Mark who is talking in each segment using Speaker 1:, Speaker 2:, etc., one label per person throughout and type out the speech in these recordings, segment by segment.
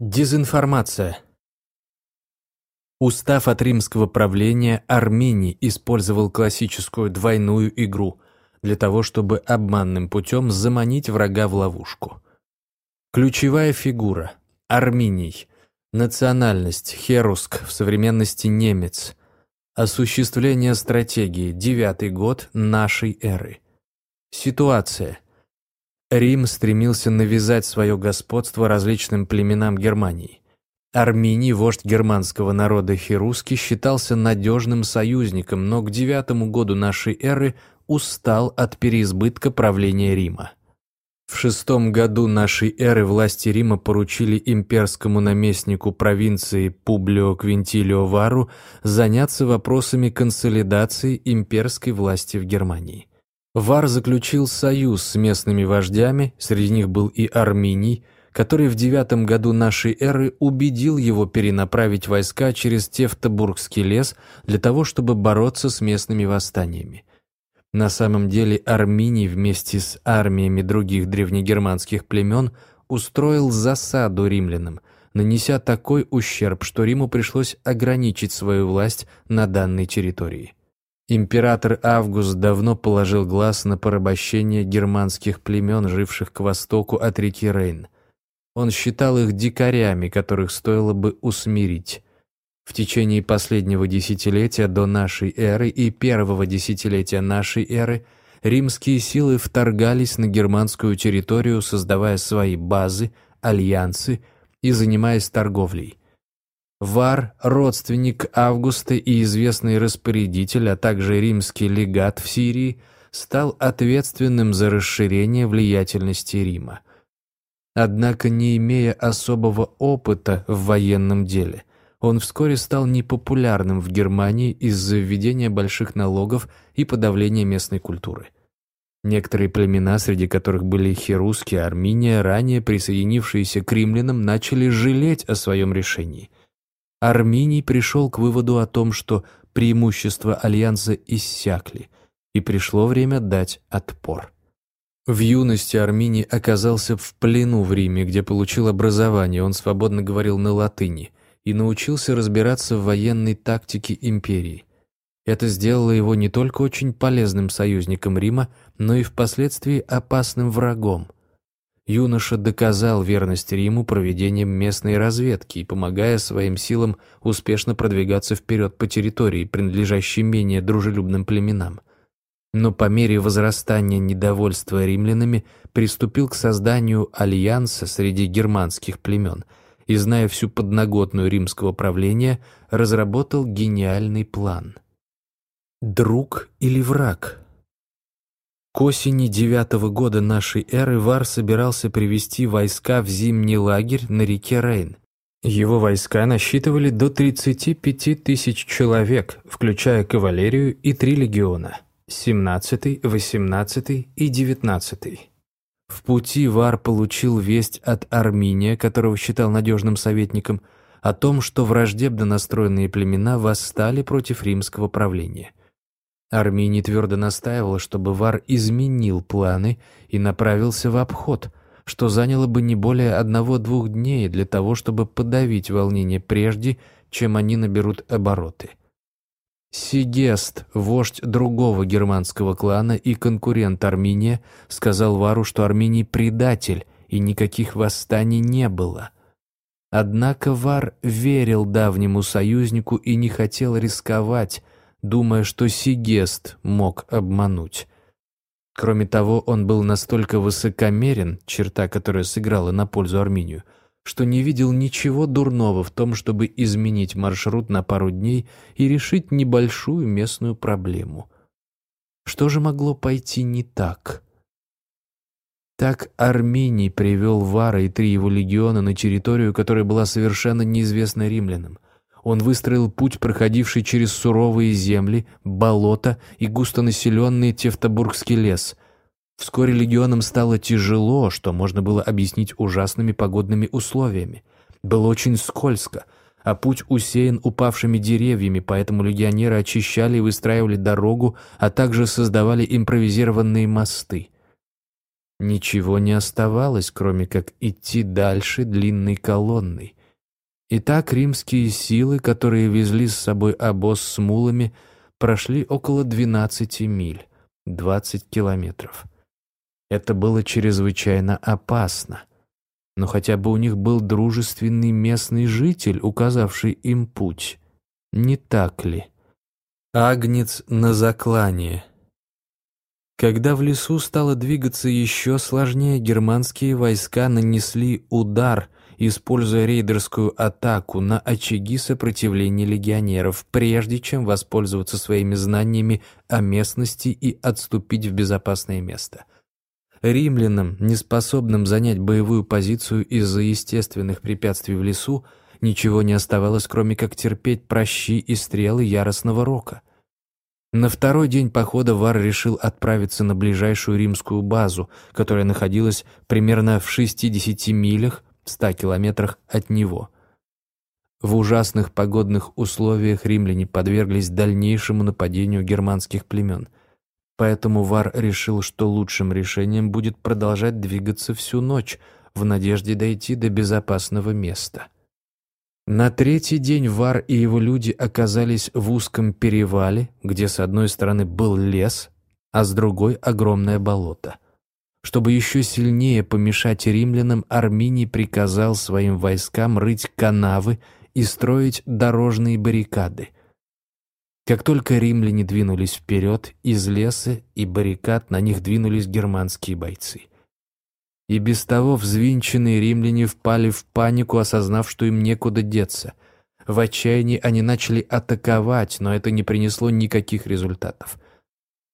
Speaker 1: Дезинформация. Устав от римского правления Армении использовал классическую двойную игру для того, чтобы обманным путем заманить врага в ловушку. Ключевая фигура – Арминий, национальность – херуск, в современности немец, осуществление стратегии – девятый год нашей эры. Ситуация – Рим стремился навязать свое господство различным племенам Германии. Арминий, вождь германского народа Хируски, считался надежным союзником, но к девятому году нашей эры устал от переизбытка правления Рима. В шестом году нашей эры власти Рима поручили имперскому наместнику провинции Публио Квинтилио Вару заняться вопросами консолидации имперской власти в Германии. Вар заключил союз с местными вождями, среди них был и Арминий, который в девятом году нашей эры убедил его перенаправить войска через Тевтобургский лес для того, чтобы бороться с местными восстаниями. На самом деле Арминий вместе с армиями других древнегерманских племен устроил засаду римлянам, нанеся такой ущерб, что Риму пришлось ограничить свою власть на данной территории. Император Август давно положил глаз на порабощение германских племен, живших к востоку от реки Рейн. Он считал их дикарями, которых стоило бы усмирить. В течение последнего десятилетия до нашей эры и первого десятилетия нашей эры римские силы вторгались на германскую территорию, создавая свои базы, альянсы и занимаясь торговлей. Вар, родственник Августа и известный распорядитель, а также римский легат в Сирии, стал ответственным за расширение влиятельности Рима. Однако, не имея особого опыта в военном деле, он вскоре стал непопулярным в Германии из-за введения больших налогов и подавления местной культуры. Некоторые племена, среди которых были херуски, Армения, ранее присоединившиеся к римлянам, начали жалеть о своем решении – Арминий пришел к выводу о том, что преимущества Альянса иссякли, и пришло время дать отпор. В юности Арминий оказался в плену в Риме, где получил образование, он свободно говорил на латыни и научился разбираться в военной тактике империи. Это сделало его не только очень полезным союзником Рима, но и впоследствии опасным врагом – юноша доказал верность Риму проведением местной разведки и помогая своим силам успешно продвигаться вперед по территории, принадлежащей менее дружелюбным племенам. Но по мере возрастания недовольства римлянами приступил к созданию альянса среди германских племен и, зная всю подноготную римского правления, разработал гениальный план. Друг или враг – к осени девятого года нашей эры Вар собирался привести войска в зимний лагерь на реке Рейн. Его войска насчитывали до 35 тысяч человек, включая кавалерию и три легиона – 17, 18 и 19. В пути Вар получил весть от Арминия, которого считал надежным советником, о том, что враждебно настроенные племена восстали против римского правления. Арминий твердо настаивал, чтобы Вар изменил планы и направился в обход, что заняло бы не более одного-двух дней для того, чтобы подавить волнение прежде, чем они наберут обороты. Сигест, вождь другого германского клана и конкурент Арминия, сказал Вару, что Арминий предатель и никаких восстаний не было. Однако Вар верил давнему союзнику и не хотел рисковать, думая, что Сигест мог обмануть. Кроме того, он был настолько высокомерен, черта, которая сыграла на пользу Арминию, что не видел ничего дурного в том, чтобы изменить маршрут на пару дней и решить небольшую местную проблему. Что же могло пойти не так? Так Арминий привел Вара и три его легиона на территорию, которая была совершенно неизвестна римлянам. Он выстроил путь, проходивший через суровые земли, болота и густонаселенный Тевтобургский лес. Вскоре легионам стало тяжело, что можно было объяснить ужасными погодными условиями. Было очень скользко, а путь усеян упавшими деревьями, поэтому легионеры очищали и выстраивали дорогу, а также создавали импровизированные мосты. ничего не оставалось, кроме как идти дальше длинной колонной. Итак, римские силы, которые везли с собой обоз с мулами, прошли около 12 миль, 20 километров. Это было чрезвычайно опасно. Но хотя бы у них был дружественный местный житель, указавший им путь. Не так ли? Агнец на заклание. Когда в лесу стало двигаться еще сложнее, германские войска нанесли удар, используя рейдерскую атаку на очаги сопротивления легионеров, прежде чем воспользоваться своими знаниями о местности и отступить в безопасное место. Римлянам, неспособным занять боевую позицию из-за естественных препятствий в лесу, ничего не оставалось, кроме как терпеть прощи и стрелы яростного рока. На второй день похода Вар решил отправиться на ближайшую римскую базу, которая находилась примерно в 60 милях, 100 километрах от него. В ужасных погодных условиях римляне подверглись дальнейшему нападению германских племен. Поэтому Вар решил, что лучшим решением будет продолжать двигаться всю ночь в надежде дойти до безопасного места. На третий день Вар и его люди оказались в узком перевале, где с одной стороны был лес, а с другой — огромное болото. Чтобы еще сильнее помешать римлянам, Арминий приказал своим войскам рыть канавы и строить дорожные баррикады. Как только римляне двинулись вперед, из леса и баррикад на них двинулись германские бойцы — и без того взвинченные римляне впали в панику, осознав, что им некуда деться. В отчаянии они начали атаковать, но это не принесло никаких результатов.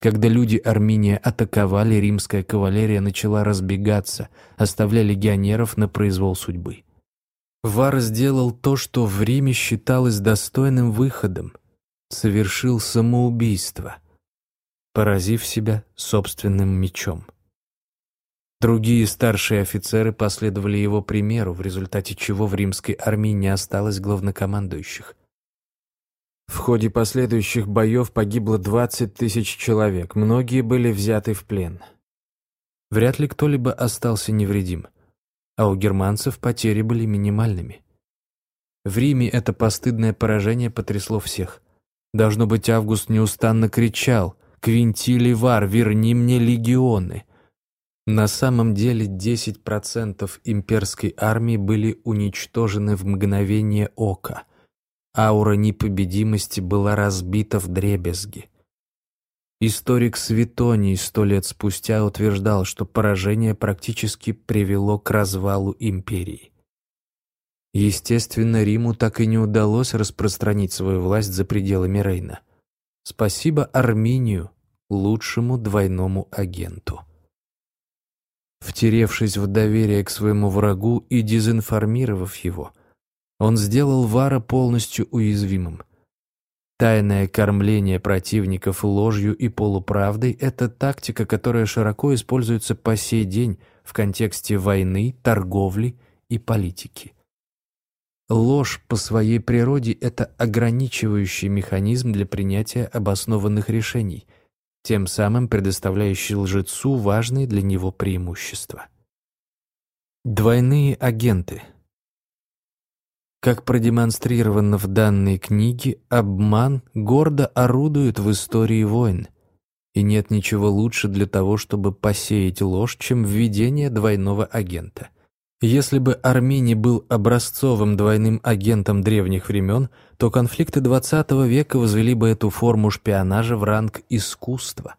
Speaker 1: Когда люди Армения атаковали, римская кавалерия начала разбегаться, оставляя легионеров на произвол судьбы. Вар сделал то, что в Риме считалось достойным выходом. Совершил самоубийство, поразив себя собственным мечом. Другие старшие офицеры последовали его примеру, в результате чего в римской армии не осталось главнокомандующих. В ходе последующих боев погибло 20 тысяч человек, многие были взяты в плен. Вряд ли кто-либо остался невредим, а у германцев потери были минимальными. В Риме это постыдное поражение потрясло всех. Должно быть, Август неустанно кричал «Квинтили вар, верни мне легионы!» На самом деле 10% имперской армии были уничтожены в мгновение ока. Аура непобедимости была разбита в дребезги. Историк Светоний сто лет спустя утверждал, что поражение практически привело к развалу империи. Естественно, Риму так и не удалось распространить свою власть за пределами Рейна. Спасибо Арминию, лучшему двойному агенту втеревшись в доверие к своему врагу и дезинформировав его. Он сделал Вара полностью уязвимым. Тайное кормление противников ложью и полуправдой – это тактика, которая широко используется по сей день в контексте войны, торговли и политики. Ложь по своей природе – это ограничивающий механизм для принятия обоснованных решений – тем самым предоставляющий лжецу важные для него преимущества. Двойные агенты Как продемонстрировано в данной книге, обман гордо орудует в истории войн, и нет ничего лучше для того, чтобы посеять ложь, чем введение двойного агента – если бы Армини был образцовым двойным агентом древних времен, то конфликты XX века возвели бы эту форму шпионажа в ранг искусства.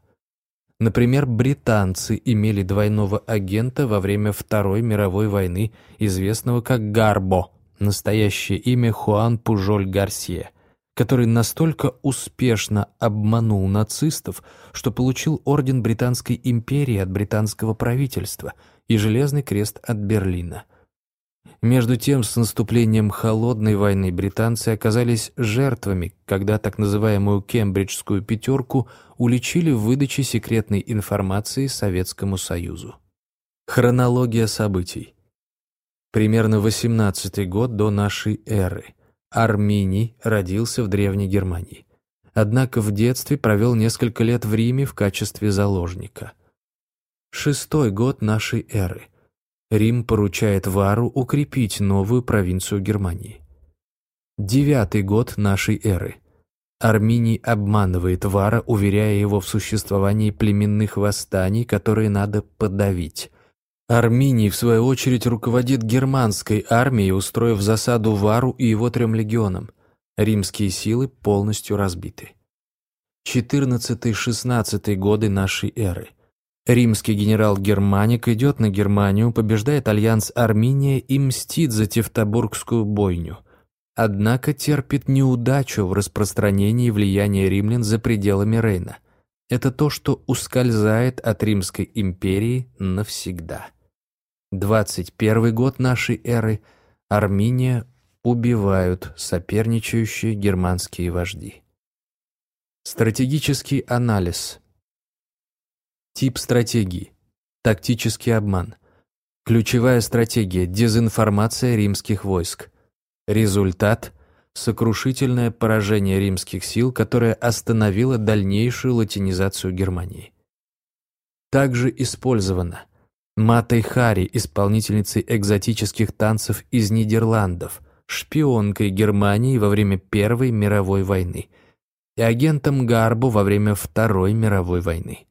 Speaker 1: Например, британцы имели двойного агента во время Второй мировой войны, известного как Гарбо, настоящее имя Хуан Пужоль Гарсия, который настолько успешно обманул нацистов, что получил орден Британской империи от британского правительства – и Железный крест от Берлина. Между тем, с наступлением Холодной войны британцы оказались жертвами, когда так называемую «Кембриджскую пятерку» уличили в выдаче секретной информации Советскому Союзу. Хронология событий. Примерно 18 год до нашей эры. Арминий родился в Древней Германии. Однако в детстве провел несколько лет в Риме в качестве заложника. Шестой год нашей эры. Рим поручает Вару укрепить новую провинцию Германии. Девятый год нашей эры. Арминий обманывает Вара, уверяя его в существовании племенных восстаний, которые надо подавить. Арминий, в свою очередь, руководит германской армией, устроив засаду Вару и его трем легионам. Римские силы полностью разбиты. 14-16 годы нашей эры. Римский генерал Германик идет на Германию, побеждает альянс Арминия и мстит за Тевтобургскую бойню. Однако терпит неудачу в распространении влияния римлян за пределами Рейна. Это то, что ускользает от Римской империи навсегда. 21 год нашей эры. Арминия убивают соперничающие германские вожди. Стратегический анализ. Тип стратегии. Тактический обман. Ключевая стратегия – дезинформация римских войск. Результат – сокрушительное поражение римских сил, которое остановило дальнейшую латинизацию Германии. Также использовано Матой Хари, исполнительницей экзотических танцев из Нидерландов, шпионкой Германии во время Первой мировой войны – и агентом Гарбу во время Второй мировой войны.